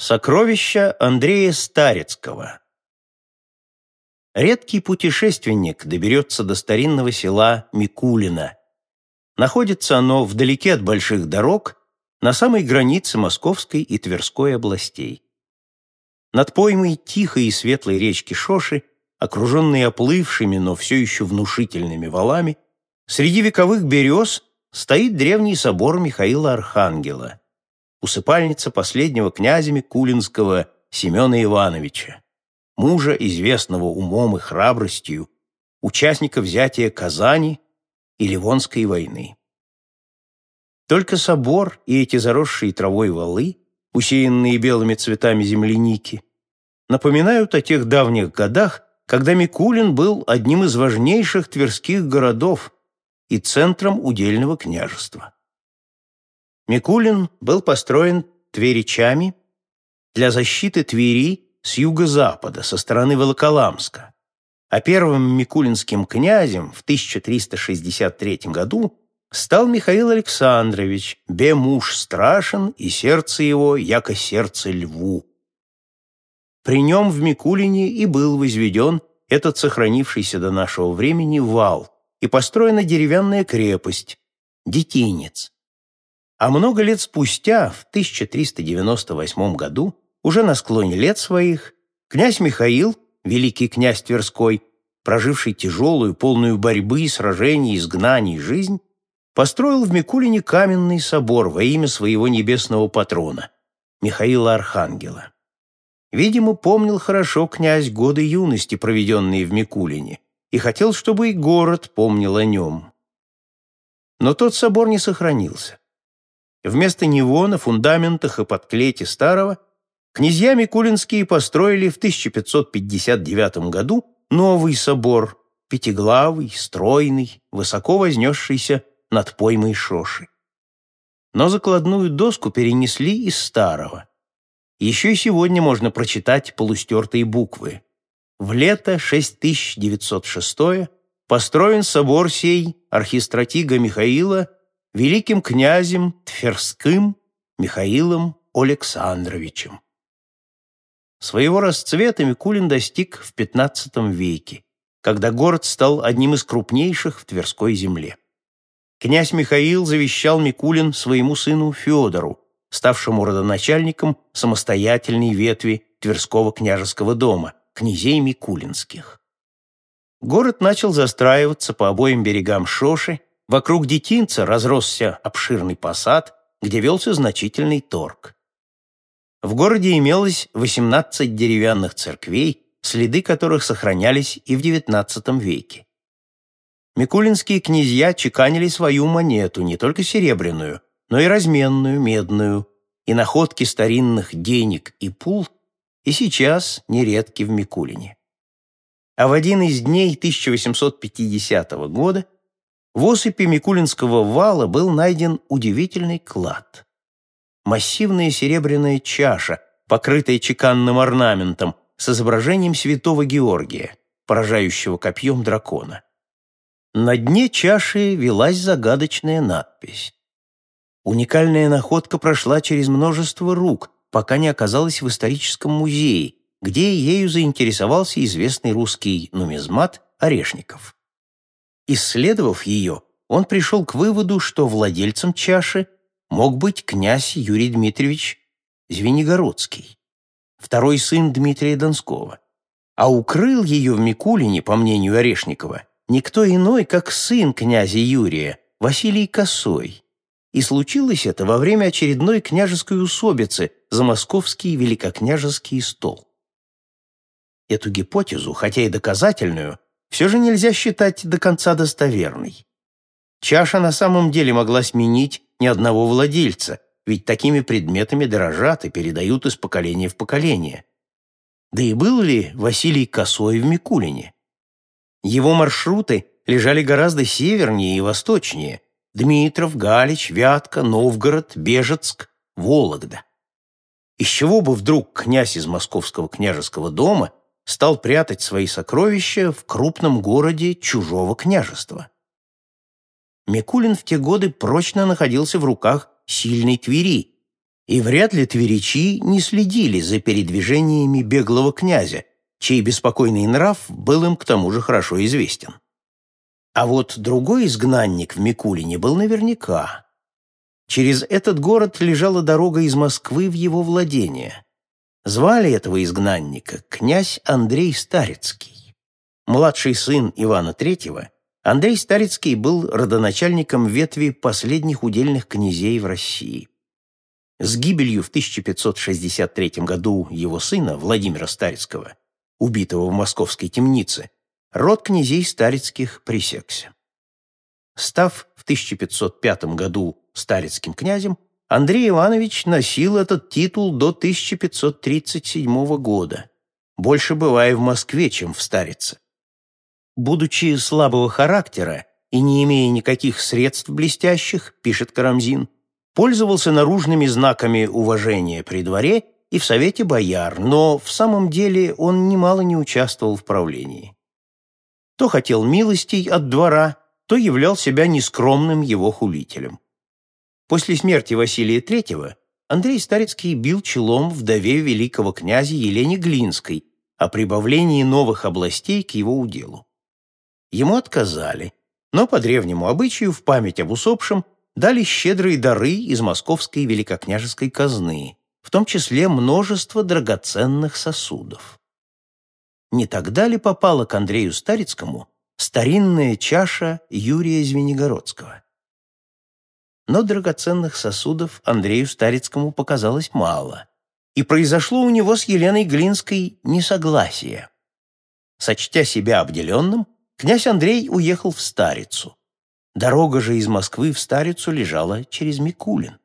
Сокровища Андрея Старецкого Редкий путешественник доберется до старинного села Микулино. Находится оно вдалеке от больших дорог, на самой границе Московской и Тверской областей. Над поймой тихой и светлой речки Шоши, окруженной оплывшими, но все еще внушительными валами, среди вековых берез стоит древний собор Михаила Архангела – усыпальница последнего князя Микулинского Семена Ивановича, мужа, известного умом и храбростью, участника взятия Казани и Ливонской войны. Только собор и эти заросшие травой валы, усеянные белыми цветами земляники, напоминают о тех давних годах, когда Микулин был одним из важнейших тверских городов и центром удельного княжества. Микулин был построен тверичами для защиты Твери с юго-запада, со стороны Волоколамска. А первым микулинским князем в 1363 году стал Михаил Александрович, бе муж страшен, и сердце его, яко сердце льву. При нем в Микулине и был возведен этот сохранившийся до нашего времени вал и построена деревянная крепость, детинец. А много лет спустя, в 1398 году, уже на склоне лет своих, князь Михаил, великий князь Тверской, проживший тяжелую, полную борьбы, сражений, изгнаний жизнь, построил в Микулине каменный собор во имя своего небесного патрона, Михаила Архангела. Видимо, помнил хорошо князь годы юности, проведенные в Микулине, и хотел, чтобы и город помнил о нем. Но тот собор не сохранился. Вместо него на фундаментах и подклете старого князья Микулинские построили в 1559 году новый собор, пятиглавый, стройный, высоко вознесшийся над поймой Шоши. Но закладную доску перенесли из старого. Еще и сегодня можно прочитать полустертые буквы. В лето 6906 построен собор сей архистратига Михаила великим князем Тверским Михаилом Александровичем. Своего расцвета Микулин достиг в XV веке, когда город стал одним из крупнейших в Тверской земле. Князь Михаил завещал Микулин своему сыну Федору, ставшему родоначальником самостоятельной ветви Тверского княжеского дома, князей Микулинских. Город начал застраиваться по обоим берегам Шоши Вокруг детинца разросся обширный посад, где велся значительный торг. В городе имелось 18 деревянных церквей, следы которых сохранялись и в XIX веке. Микулинские князья чеканили свою монету, не только серебряную, но и разменную, медную, и находки старинных денег и пул и сейчас нередки в Микулине. А в один из дней 1850 года в осыпи Микулинского вала был найден удивительный клад. Массивная серебряная чаша, покрытая чеканным орнаментом, с изображением святого Георгия, поражающего копьем дракона. На дне чаши велась загадочная надпись. Уникальная находка прошла через множество рук, пока не оказалась в историческом музее, где ею заинтересовался известный русский нумизмат Орешников. Исследовав ее, он пришел к выводу, что владельцем чаши мог быть князь Юрий Дмитриевич Звенигородский, второй сын Дмитрия Донского. А укрыл ее в Микулине, по мнению Орешникова, никто иной, как сын князя Юрия, Василий Косой. И случилось это во время очередной княжеской усобицы за московский великокняжеский стол. Эту гипотезу, хотя и доказательную, все же нельзя считать до конца достоверной. Чаша на самом деле могла сменить ни одного владельца, ведь такими предметами дорожат и передают из поколения в поколение. Да и был ли Василий Косой в Микулине? Его маршруты лежали гораздо севернее и восточнее – Дмитров, Галич, Вятка, Новгород, Бежецк, Вологда. Из чего бы вдруг князь из московского княжеского дома стал прятать свои сокровища в крупном городе чужого княжества. Микулин в те годы прочно находился в руках сильной Твери, И вряд ли тверичи не следили за передвижениями беглого князя, чей беспокойный нрав был им к тому же хорошо известен. А вот другой изгнанник в Микулине был наверняка. Через этот город лежала дорога из Москвы в его владение. Звали этого изгнанника князь Андрей Старицкий. Младший сын Ивана III, Андрей Старицкий был родоначальником ветви последних удельных князей в России. С гибелью в 1563 году его сына Владимира Старицкого, убитого в московской темнице, род князей Старицких пресекся. Став в 1505 году старицким князем, Андрей Иванович носил этот титул до 1537 года, больше бывая в Москве, чем в Старице. Будучи слабого характера и не имея никаких средств блестящих, пишет Карамзин, пользовался наружными знаками уважения при дворе и в совете бояр, но в самом деле он немало не участвовал в правлении. То хотел милостей от двора, то являл себя нескромным его хулителем. После смерти Василия III Андрей Старицкий бил челом вдове великого князя Елене Глинской о прибавлении новых областей к его уделу. Ему отказали, но по древнему обычаю в память об усопшем дали щедрые дары из московской великокняжеской казны, в том числе множество драгоценных сосудов. Не тогда ли попала к Андрею Старицкому старинная чаша Юрия Звенигородского? Но драгоценных сосудов Андрею Старицкому показалось мало, и произошло у него с Еленой Глинской несогласие. Сочтя себя обделенным, князь Андрей уехал в Старицу. Дорога же из Москвы в Старицу лежала через Микулин.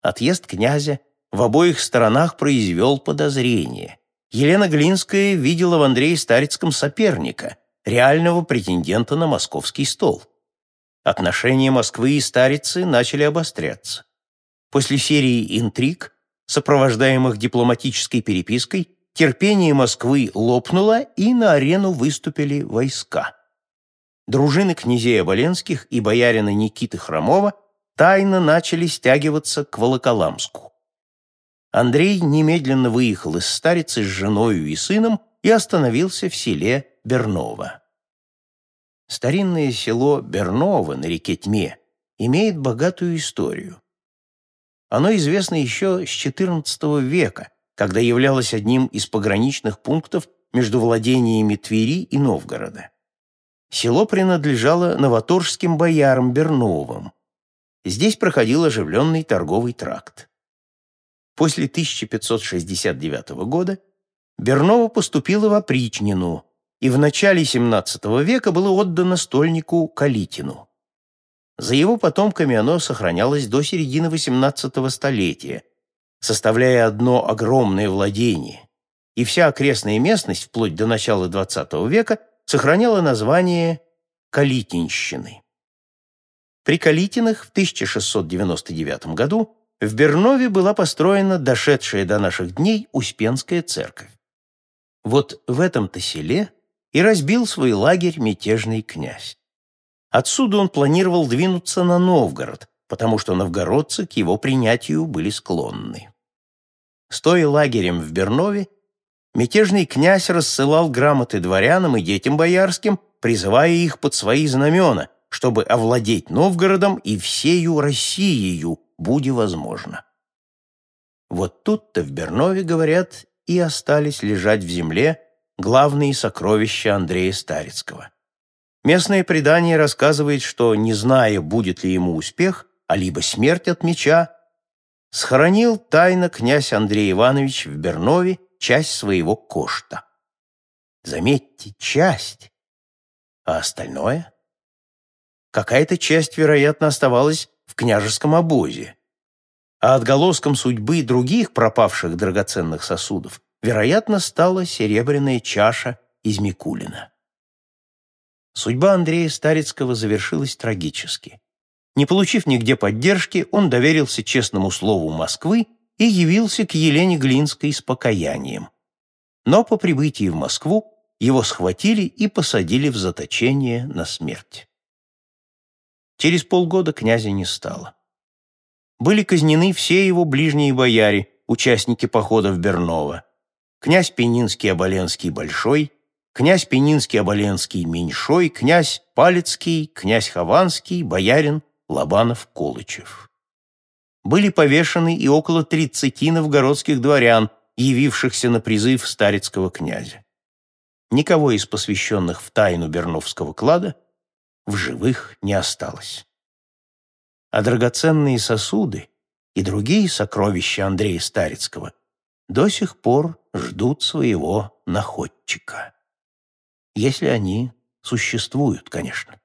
Отъезд князя в обоих сторонах произвел подозрение. Елена Глинская видела в Андрее Старицком соперника, реального претендента на московский стол. Отношения Москвы и Старицы начали обостряться. После серии интриг, сопровождаемых дипломатической перепиской, терпение Москвы лопнуло, и на арену выступили войска. Дружины князей Оболенских и боярина Никиты Хромова тайно начали стягиваться к Волоколамску. Андрей немедленно выехал из Старицы с женою и сыном и остановился в селе Берново. Старинное село Берново на реке Тьме имеет богатую историю. Оно известно еще с XIV века, когда являлось одним из пограничных пунктов между владениями Твери и Новгорода. Село принадлежало новоторжским боярам Берновым. Здесь проходил оживленный торговый тракт. После 1569 года Берново поступило в опричнину, и в начале XVII века было отдано стольнику Калитину. За его потомками оно сохранялось до середины XVIII столетия, составляя одно огромное владение, и вся окрестная местность вплоть до начала XX века сохраняла название Калитинщины. При Калитинах в 1699 году в Бернове была построена дошедшая до наших дней Успенская церковь. Вот в этом-то селе и разбил свой лагерь мятежный князь. Отсюда он планировал двинуться на Новгород, потому что новгородцы к его принятию были склонны. Стоя лагерем в Бернове, мятежный князь рассылал грамоты дворянам и детям боярским, призывая их под свои знамена, чтобы овладеть Новгородом и всею Россией, буди возможно. Вот тут-то в Бернове, говорят, и остались лежать в земле главные сокровища Андрея Старицкого. Местное предание рассказывает, что, не зная, будет ли ему успех, а либо смерть от меча, схоронил тайно князь Андрей Иванович в Бернове часть своего кошта. Заметьте, часть. А остальное? Какая-то часть, вероятно, оставалась в княжеском обозе. А отголоском судьбы других пропавших драгоценных сосудов вероятно, стала серебряная чаша из Микулина. Судьба Андрея Старицкого завершилась трагически. Не получив нигде поддержки, он доверился честному слову Москвы и явился к Елене Глинской с покаянием. Но по прибытии в Москву его схватили и посадили в заточение на смерть. Через полгода князя не стало. Были казнены все его ближние бояре, участники походов Бернова. Князь Пенинский-Оболенский Большой, князь Пенинский-Оболенский Меньшой, князь Палецкий, князь Хованский, боярин Лобанов-Колычев. Были повешены и около тридцати новгородских дворян, явившихся на призыв старецкого князя. Никого из посвященных в тайну Берновского клада в живых не осталось. А драгоценные сосуды и другие сокровища Андрея Старицкого до сих пор ждут своего находчика. Если они существуют, конечно.